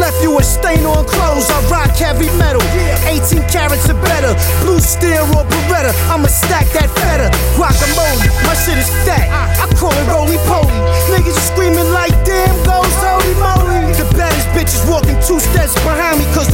Left you a stain on clothes, I rock heavy metal. 18 carats or better, blue steel or Beretta. I'ma stack that feta. Guacamole, my shit is fat. I call it roly poly. Niggas screaming like damn goes holy moly. The baddest bitches walking two steps behind me, cause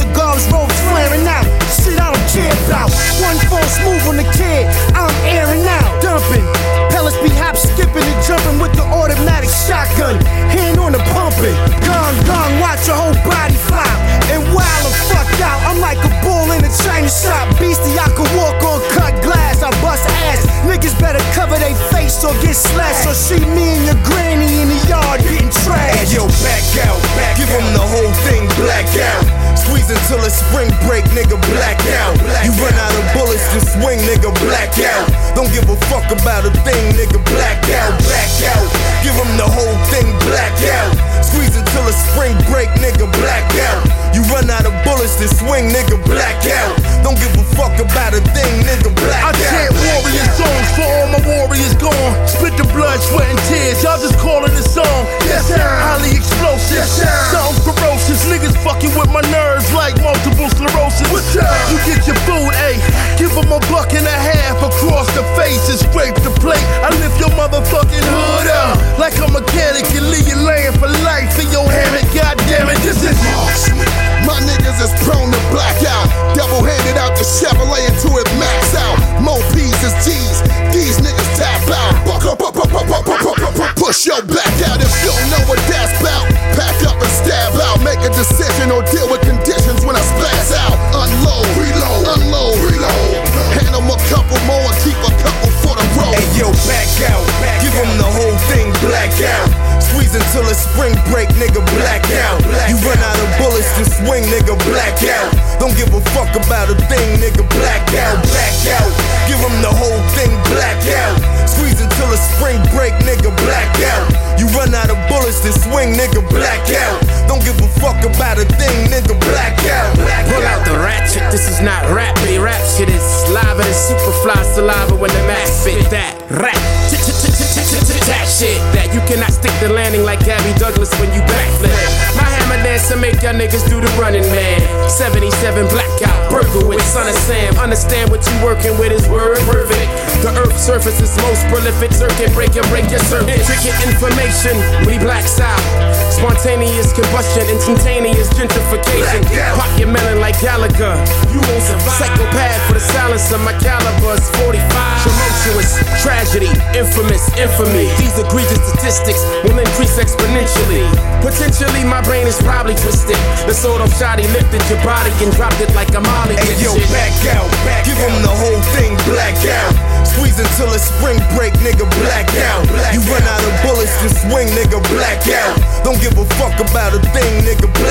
Beastie, I can walk on cut glass. I bust ass. Niggas better cover their face or get slashed. Or see me and your granny in the yard getting trashed. yo, back out. Give him the whole thing black out. Squeeze until it's spring break, nigga, black out. You run out of bullets to swing, nigga, black out. Don't give a fuck about a thing, nigga, black out, black out. Give him the whole thing black out. Squeeze until it's spring break, nigga, black out. You run out of bullets to swing, nigga, black out. Don't give a fuck about a thing, nigga, black I chant warrior songs for all my warriors gone. Spit the blood, sweat, and tears. Y'all just calling the song. Yes, sir. Highly explosive. Yes, sir. Something ferocious. Niggas fucking with my nerves like multiple sclerosis. What's up? You get your food, ayy. Give 'em a buck and a half across the face and scrape the plate. I lift your motherfucking hood up like a mechanic and leave you laying for life in your hammock. God damn it, this is. My niggas is prone to blackout. Double handed out Chevrolet until it max out. More P's is G's. These niggas tap out. Buck up, up, up, up, up, up, up, up, Push your back out if you don't know what that's about. Pack up and stab out. Make a decision or deal with conditions when I spaz out. Unload, reload, unload, reload. Hand 'em a couple more and keep a couple for the road. Hey yo, back out. Give him the whole thing black out. Squeeze until it's spring break, nigga, black out. You run out of bullets to swing, nigga, black out. Don't give a fuck about a thing, nigga, black out, black out. Give him the whole thing black out. Squeeze until it's spring break, nigga, black out. You run out of bullets to swing, nigga, black out. Don't give a fuck about a thing, nigga, black out. Black cannot stick the landing like Gabby Douglas when you backflip. My hammer dance to make y'all niggas do the running man. 77 blackout, burger with son of Sam. Understand what you working with is word perfect. The earth's surface is most prolific circuit breaker, break your circuit. Intricate information, we blacks out. Spontaneous combustion, instantaneous gentrification. Pop your melon like Gallagher. You won't survive. Psychopath the silencer, my caliber is 45. Tumultuous, tragedy, infamous, infamy. These egregious statistics will increase exponentially. Potentially, my brain is probably twisted. The sword of shoddy lifted your body and dropped it like a molly. Hey yo, back out. Give him the whole thing black out. Squeeze until it's spring break, nigga, black out. You run out of bullets to swing, nigga, black out. Don't give a fuck about a thing, nigga, black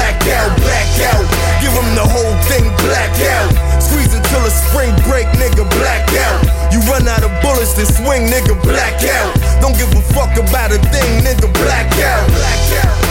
bullets to swing, nigga, black out. Don't give a fuck about a thing, nigga, black out, black out.